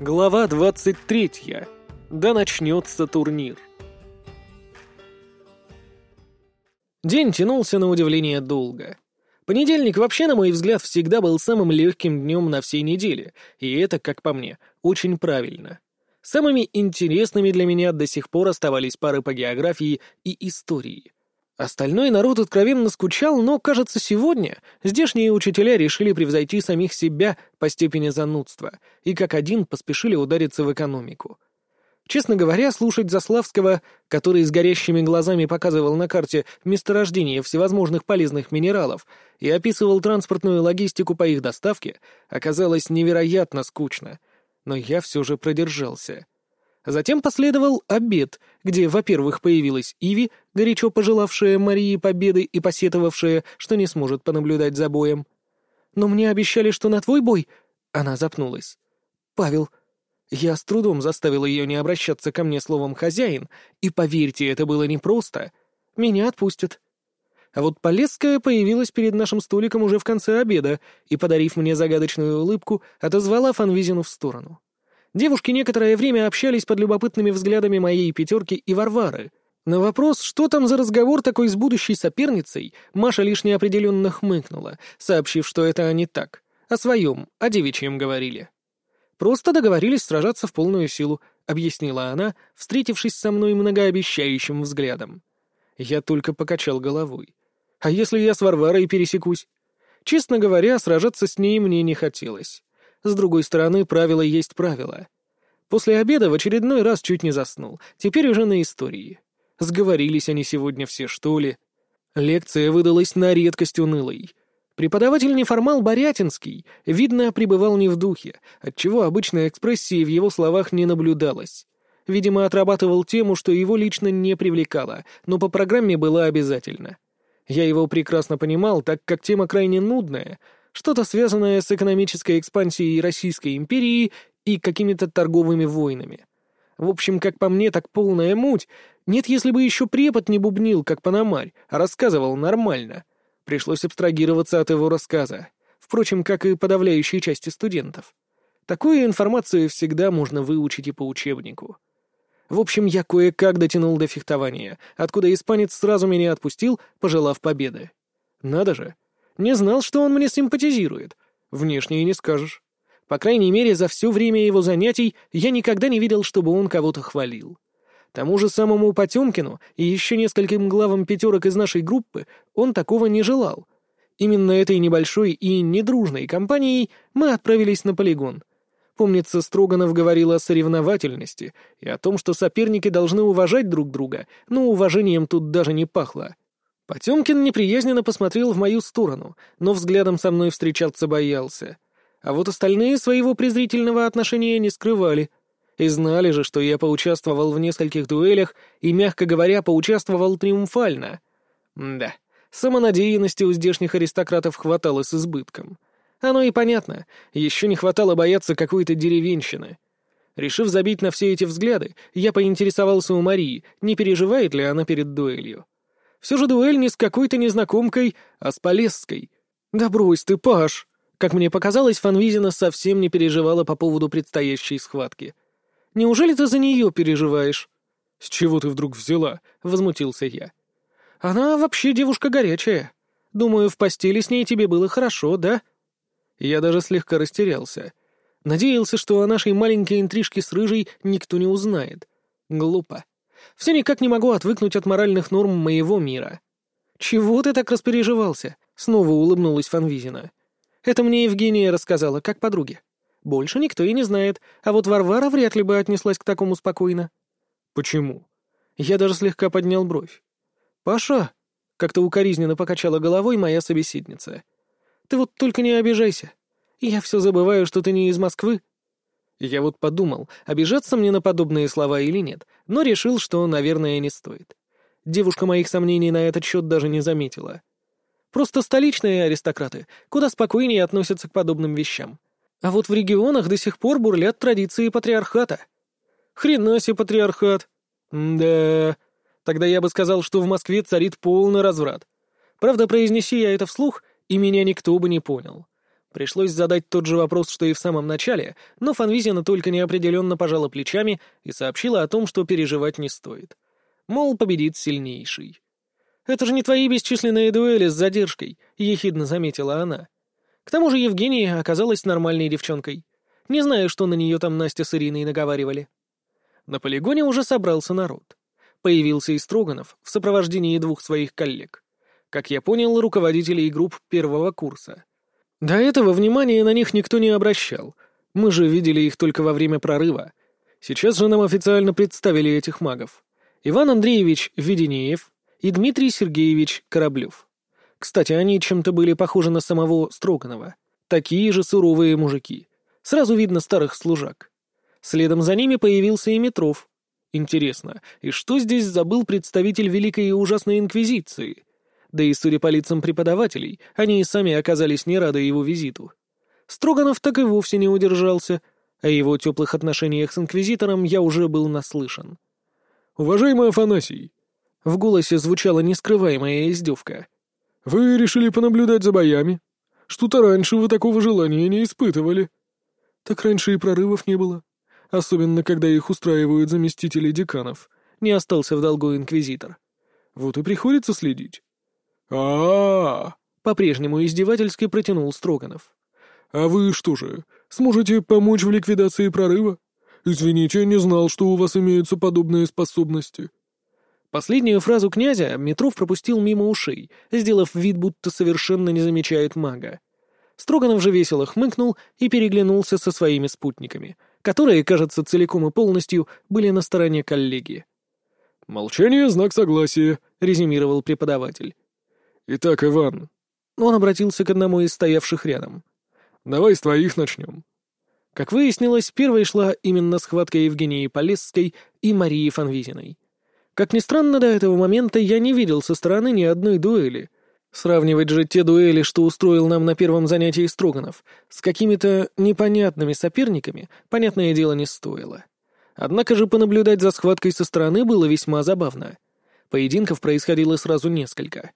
Глава 23. Да начнется турнир. День тянулся на удивление долго. Понедельник вообще, на мой взгляд, всегда был самым легким днем на всей неделе, и это, как по мне, очень правильно. Самыми интересными для меня до сих пор оставались пары по географии и истории. Остальной народ откровенно скучал, но, кажется, сегодня здешние учителя решили превзойти самих себя по степени занудства и как один поспешили удариться в экономику. Честно говоря, слушать Заславского, который с горящими глазами показывал на карте месторождение всевозможных полезных минералов и описывал транспортную логистику по их доставке, оказалось невероятно скучно. Но я все же продержался. Затем последовал обед, где, во-первых, появилась Иви, горячо пожелавшая Марии победы и посетовавшая, что не сможет понаблюдать за боем. «Но мне обещали, что на твой бой...» Она запнулась. «Павел...» Я с трудом заставил ее не обращаться ко мне словом «хозяин», и, поверьте, это было непросто. Меня отпустят. А вот Полесская появилась перед нашим столиком уже в конце обеда и, подарив мне загадочную улыбку, отозвала Фанвизину в сторону. Девушки некоторое время общались под любопытными взглядами моей пятерки и Варвары. На вопрос, что там за разговор такой с будущей соперницей, Маша лишь неопределенно хмыкнула, сообщив, что это не так. О своем, о девичьем говорили. «Просто договорились сражаться в полную силу», — объяснила она, встретившись со мной многообещающим взглядом. Я только покачал головой. «А если я с Варварой пересекусь?» Честно говоря, сражаться с ней мне не хотелось. С другой стороны, правило есть правило. После обеда в очередной раз чуть не заснул. Теперь уже на истории. Сговорились они сегодня все, что ли? Лекция выдалась на редкость унылой. Преподаватель неформал Борятинский, видно, пребывал не в духе, отчего обычной экспрессии в его словах не наблюдалось. Видимо, отрабатывал тему, что его лично не привлекало, но по программе было обязательно. Я его прекрасно понимал, так как тема крайне нудная — что-то связанное с экономической экспансией Российской империи и какими-то торговыми войнами. В общем, как по мне, так полная муть. Нет, если бы еще препод не бубнил, как Панамарь, а рассказывал нормально. Пришлось абстрагироваться от его рассказа. Впрочем, как и подавляющей части студентов. Такую информацию всегда можно выучить и по учебнику. В общем, я кое-как дотянул до фехтования, откуда испанец сразу меня отпустил, пожелав победы. Надо же, не знал, что он мне симпатизирует. Внешне и не скажешь. По крайней мере, за все время его занятий я никогда не видел, чтобы он кого-то хвалил. Тому же самому Потемкину и еще нескольким главам пятерок из нашей группы он такого не желал. Именно этой небольшой и недружной компанией мы отправились на полигон. Помнится, Строганов говорил о соревновательности и о том, что соперники должны уважать друг друга, но уважением тут даже не пахло. Потемкин неприязненно посмотрел в мою сторону, но взглядом со мной встречаться боялся. А вот остальные своего презрительного отношения не скрывали. И знали же, что я поучаствовал в нескольких дуэлях и, мягко говоря, поучаствовал триумфально. да, самонадеянности у здешних аристократов хватало с избытком. Оно и понятно, еще не хватало бояться какой-то деревенщины. Решив забить на все эти взгляды, я поинтересовался у Марии, не переживает ли она перед дуэлью. Все же дуэль не с какой-то незнакомкой, а с Полесской. Да брось ты, Паш! Как мне показалось, Фанвизина совсем не переживала по поводу предстоящей схватки. Неужели ты за нее переживаешь? «С чего ты вдруг взяла?» — возмутился я. «Она вообще девушка горячая. Думаю, в постели с ней тебе было хорошо, да?» Я даже слегка растерялся. Надеялся, что о нашей маленькой интрижке с Рыжей никто не узнает. Глупо. Все никак не могу отвыкнуть от моральных норм моего мира. «Чего ты так распереживался?» — снова улыбнулась Фанвизина. «Это мне Евгения рассказала, как подруге. Больше никто и не знает, а вот Варвара вряд ли бы отнеслась к такому спокойно». «Почему?» Я даже слегка поднял бровь. «Паша!» — как-то укоризненно покачала головой моя собеседница. «Ты вот только не обижайся. Я все забываю, что ты не из Москвы, я вот подумал, обижаться мне на подобные слова или нет, но решил, что, наверное, не стоит. Девушка моих сомнений на этот счет даже не заметила. Просто столичные аристократы куда спокойнее относятся к подобным вещам. А вот в регионах до сих пор бурлят традиции патриархата. Хрена себе патриархат. да. Тогда я бы сказал, что в Москве царит полный разврат. Правда, произнеси я это вслух, и меня никто бы не понял. Пришлось задать тот же вопрос, что и в самом начале, но Фанвизина только неопределенно пожала плечами и сообщила о том, что переживать не стоит. Мол, победит сильнейший. «Это же не твои бесчисленные дуэли с задержкой», — ехидно заметила она. К тому же Евгения оказалась нормальной девчонкой. Не знаю, что на нее там Настя с Ириной наговаривали. На полигоне уже собрался народ. Появился и Строганов в сопровождении двух своих коллег. Как я понял, руководителей групп первого курса. До этого внимания на них никто не обращал. Мы же видели их только во время прорыва. Сейчас же нам официально представили этих магов. Иван Андреевич Веденеев и Дмитрий Сергеевич Кораблев. Кстати, они чем-то были похожи на самого Строганова. Такие же суровые мужики. Сразу видно старых служак. Следом за ними появился и Метров. Интересно, и что здесь забыл представитель Великой и Ужасной Инквизиции? Да и, судя по лицам преподавателей, они и сами оказались не рады его визиту. Строганов так и вовсе не удержался. О его теплых отношениях с Инквизитором я уже был наслышан. «Уважаемый Афанасий!» В голосе звучала нескрываемая издевка. «Вы решили понаблюдать за боями? Что-то раньше вы такого желания не испытывали». «Так раньше и прорывов не было. Особенно, когда их устраивают заместители деканов. Не остался в долгу инквизитор. Вот и приходится следить». А, по-прежнему издевательски протянул Строганов. «А вы что же, сможете помочь в ликвидации прорыва? Извините, не знал, что у вас имеются подобные способности». Последнюю фразу князя Метров пропустил мимо ушей, сделав вид, будто совершенно не замечает мага. Строганов же весело хмыкнул и переглянулся со своими спутниками, которые, кажется, целиком и полностью были на стороне коллеги. «Молчание — знак согласия», — резюмировал преподаватель. «Итак, Иван...» Он обратился к одному из стоявших рядом. «Давай с твоих начнем». Как выяснилось, первой шла именно схватка Евгении Полесской и Марии Фанвизиной. Как ни странно, до этого момента я не видел со стороны ни одной дуэли. Сравнивать же те дуэли, что устроил нам на первом занятии Строганов, с какими-то непонятными соперниками, понятное дело, не стоило. Однако же понаблюдать за схваткой со стороны было весьма забавно. Поединков происходило сразу несколько.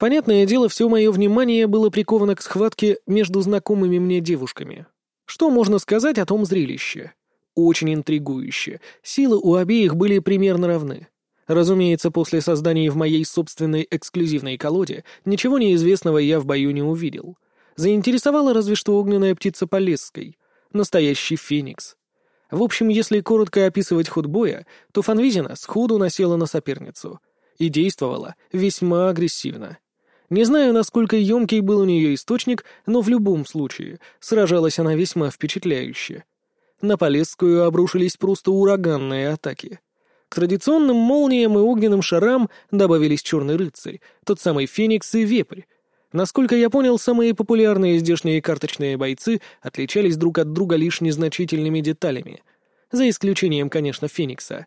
Понятное дело, все мое внимание было приковано к схватке между знакомыми мне девушками. Что можно сказать о том зрелище? Очень интригующе. Силы у обеих были примерно равны. Разумеется, после создания в моей собственной эксклюзивной колоде ничего неизвестного я в бою не увидел. Заинтересовала разве что огненная птица Полесской. Настоящий феникс. В общем, если коротко описывать ход боя, то Фанвизина сходу насела на соперницу. И действовала весьма агрессивно. Не знаю, насколько емкий был у нее источник, но в любом случае сражалась она весьма впечатляюще. На Полесскую обрушились просто ураганные атаки. К традиционным молниям и огненным шарам добавились черный рыцарь, тот самый феникс и вепрь. Насколько я понял, самые популярные здешние карточные бойцы отличались друг от друга лишь незначительными деталями. За исключением, конечно, феникса.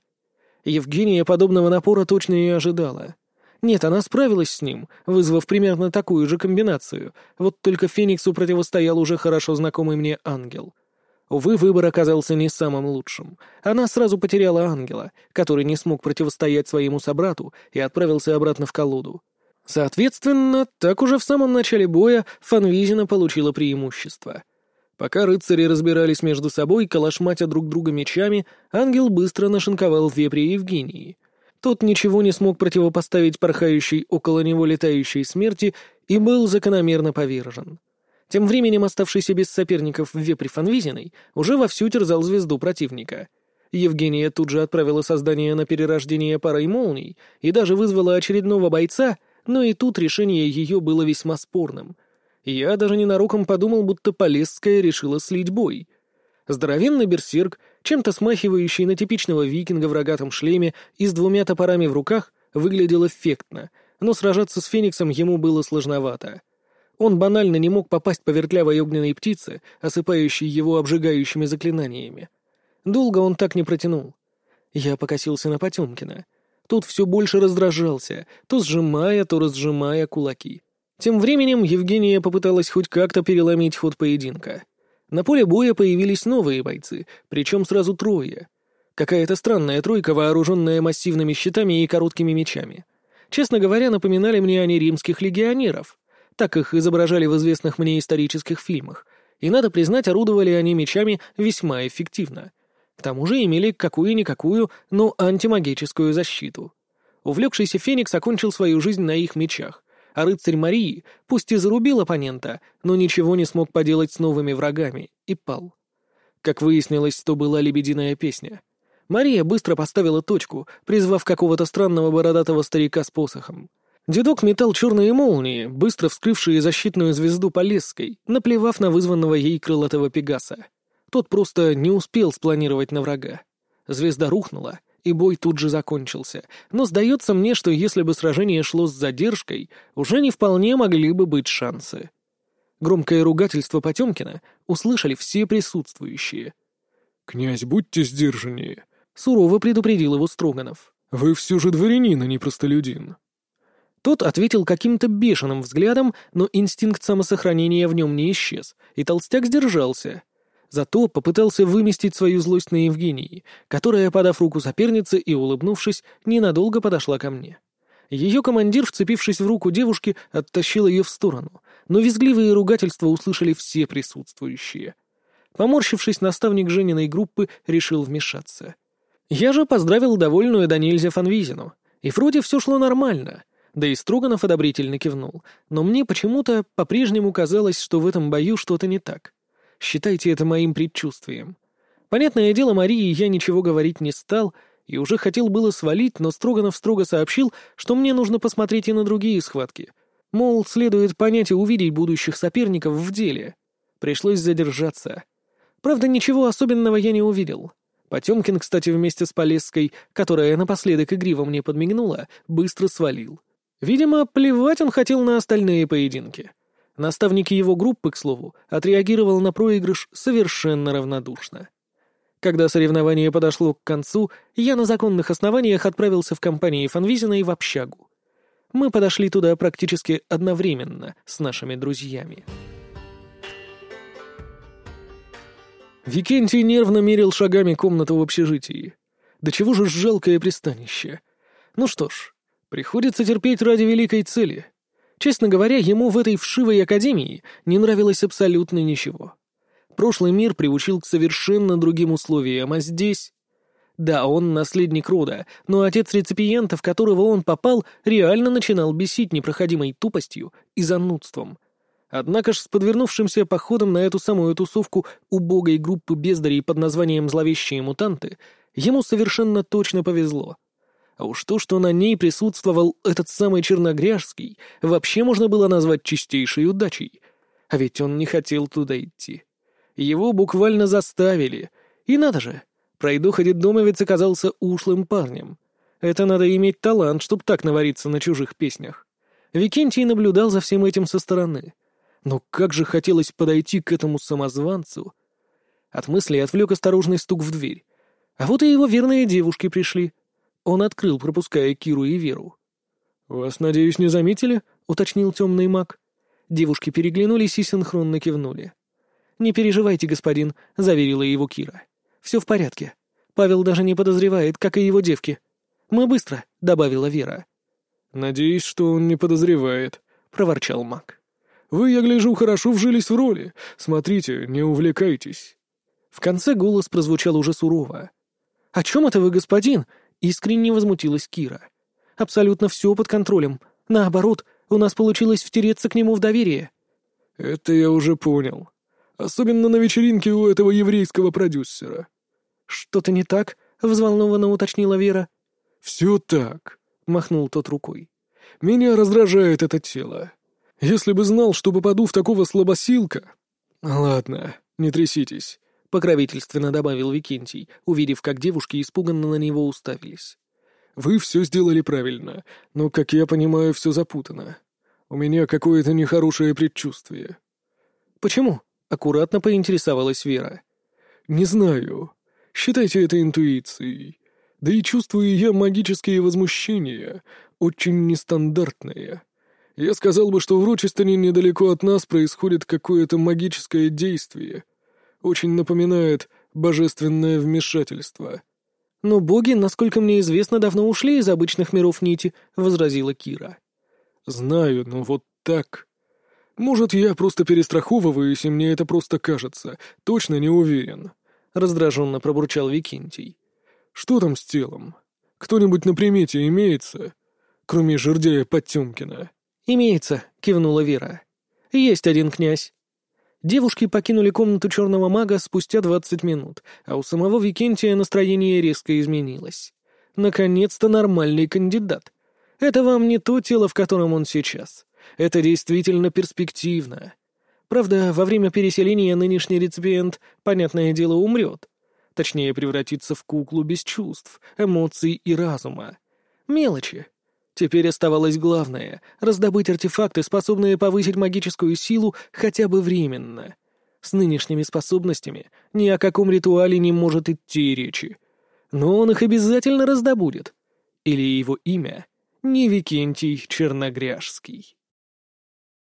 Евгения подобного напора точно не ожидала. Нет, она справилась с ним, вызвав примерно такую же комбинацию, вот только Фениксу противостоял уже хорошо знакомый мне ангел. Увы, выбор оказался не самым лучшим. Она сразу потеряла ангела, который не смог противостоять своему собрату и отправился обратно в колоду. Соответственно, так уже в самом начале боя Фанвизина получила преимущество. Пока рыцари разбирались между собой, калашматя друг друга мечами, ангел быстро нашинковал вепре Евгении — тот ничего не смог противопоставить порхающей около него летающей смерти и был закономерно повержен. Тем временем оставшийся без соперников в вепре Фанвизиной уже вовсю терзал звезду противника. Евгения тут же отправила создание на перерождение парой молний и даже вызвала очередного бойца, но и тут решение ее было весьма спорным. Я даже ненароком подумал, будто Полесская решила слить бой. Здоровенный берсерк — чем-то смахивающий на типичного викинга в рогатом шлеме и с двумя топорами в руках, выглядел эффектно, но сражаться с Фениксом ему было сложновато. Он банально не мог попасть по вертлявой огненной птице, осыпающей его обжигающими заклинаниями. Долго он так не протянул. Я покосился на Потемкина. Тут все больше раздражался, то сжимая, то разжимая кулаки. Тем временем Евгения попыталась хоть как-то переломить ход поединка. На поле боя появились новые бойцы, причем сразу трое. Какая-то странная тройка, вооруженная массивными щитами и короткими мечами. Честно говоря, напоминали мне они римских легионеров. Так их изображали в известных мне исторических фильмах, И, надо признать, орудовали они мечами весьма эффективно. К тому же имели какую-никакую, но антимагическую защиту. Увлекшийся Феникс окончил свою жизнь на их мечах, а рыцарь Марии, пусть и зарубил оппонента, но ничего не смог поделать с новыми врагами и пал. Как выяснилось, то была лебединая песня. Мария быстро поставила точку, призвав какого-то странного бородатого старика с посохом. Дедок метал черные молнии, быстро вскрывшие защитную звезду Полесской, наплевав на вызванного ей крылатого Пегаса. Тот просто не успел спланировать на врага. Звезда рухнула, и бой тут же закончился, но сдается мне, что если бы сражение шло с задержкой, уже не вполне могли бы быть шансы. Громкое ругательство Потемкина услышали все присутствующие. «Князь, будьте сдержаннее», — сурово предупредил его Строганов. «Вы все же дворянин, а не простолюдин». Тот ответил каким-то бешеным взглядом, но инстинкт самосохранения в нем не исчез, и толстяк сдержался. Зато попытался выместить свою злость на Евгении, которая, подав руку сопернице и улыбнувшись, ненадолго подошла ко мне. Ее командир, вцепившись в руку девушки, оттащил ее в сторону, но визгливые ругательства услышали все присутствующие. Поморщившись, наставник Жениной группы решил вмешаться. Я же поздравил довольную до нельзя Фанвизину, и вроде все шло нормально — да и Строганов одобрительно кивнул. Но мне почему-то по-прежнему казалось, что в этом бою что-то не так. Считайте это моим предчувствием. Понятное дело, Марии я ничего говорить не стал, и уже хотел было свалить, но Строганов строго сообщил, что мне нужно посмотреть и на другие схватки. Мол, следует понять и увидеть будущих соперников в деле. Пришлось задержаться. Правда, ничего особенного я не увидел. Потемкин, кстати, вместе с Полесской, которая напоследок игриво мне подмигнула, быстро свалил. Видимо, плевать он хотел на остальные поединки. Наставник его группы, к слову, отреагировал на проигрыш совершенно равнодушно. Когда соревнование подошло к концу, я на законных основаниях отправился в компании Фанвизина в общагу. Мы подошли туда практически одновременно с нашими друзьями. Викентий нервно мерил шагами комнату в общежитии. Да чего же жалкое пристанище. Ну что ж, Приходится терпеть ради великой цели. Честно говоря, ему в этой вшивой академии не нравилось абсолютно ничего. Прошлый мир приучил к совершенно другим условиям, а здесь... Да, он наследник рода, но отец реципиента, в которого он попал, реально начинал бесить непроходимой тупостью и занудством. Однако ж с подвернувшимся походом на эту самую тусовку убогой группы бездарей под названием «Зловещие мутанты» ему совершенно точно повезло. А уж то, что на ней присутствовал этот самый Черногряжский, вообще можно было назвать чистейшей удачей. А ведь он не хотел туда идти. Его буквально заставили. И надо же, пройдоха детдомовец оказался ушлым парнем. Это надо иметь талант, чтобы так навариться на чужих песнях. Викентий наблюдал за всем этим со стороны. Но как же хотелось подойти к этому самозванцу. От мысли отвлек осторожный стук в дверь. А вот и его верные девушки пришли — он открыл, пропуская Киру и Веру. «Вас, надеюсь, не заметили?» — уточнил темный маг. Девушки переглянулись и синхронно кивнули. «Не переживайте, господин», — заверила его Кира. «Все в порядке. Павел даже не подозревает, как и его девки. Мы быстро», — добавила Вера. «Надеюсь, что он не подозревает», — проворчал маг. «Вы, я гляжу, хорошо вжились в роли. Смотрите, не увлекайтесь». В конце голос прозвучал уже сурово. «О чем это вы, господин?» Искренне возмутилась Кира. «Абсолютно все под контролем. Наоборот, у нас получилось втереться к нему в доверие». «Это я уже понял. Особенно на вечеринке у этого еврейского продюсера». «Что-то не так?» — взволнованно уточнила Вера. «Все так», — махнул тот рукой. «Меня раздражает это тело. Если бы знал, что попаду в такого слабосилка...» «Ладно, не тряситесь покровительственно добавил Викентий, увидев, как девушки испуганно на него уставились. «Вы все сделали правильно, но, как я понимаю, все запутано. У меня какое-то нехорошее предчувствие». «Почему?» — аккуратно поинтересовалась Вера. «Не знаю. Считайте это интуицией. Да и чувствую я магические возмущения, очень нестандартные. Я сказал бы, что в Рочестоне недалеко от нас происходит какое-то магическое действие» очень напоминает божественное вмешательство». «Но боги, насколько мне известно, давно ушли из обычных миров нити», — возразила Кира. «Знаю, но вот так. Может, я просто перестраховываюсь, и мне это просто кажется. Точно не уверен. Раздраженно пробурчал Викентий. Что там с телом? Кто-нибудь на примете имеется? Кроме жердяя Потемкина. «Имеется», — кивнула Вера. «Есть один князь». Девушки покинули комнату черного мага спустя двадцать минут, а у самого Викентия настроение резко изменилось. Наконец-то нормальный кандидат. Это вам не то тело, в котором он сейчас. Это действительно перспективно. Правда, во время переселения нынешний реципиент, понятное дело, умрет. Точнее, превратится в куклу без чувств, эмоций и разума. Мелочи. Теперь оставалось главное — раздобыть артефакты, способные повысить магическую силу хотя бы временно. С нынешними способностями ни о каком ритуале не может идти речи. Но он их обязательно раздобудет. Или его имя — не Викентий Черногряжский.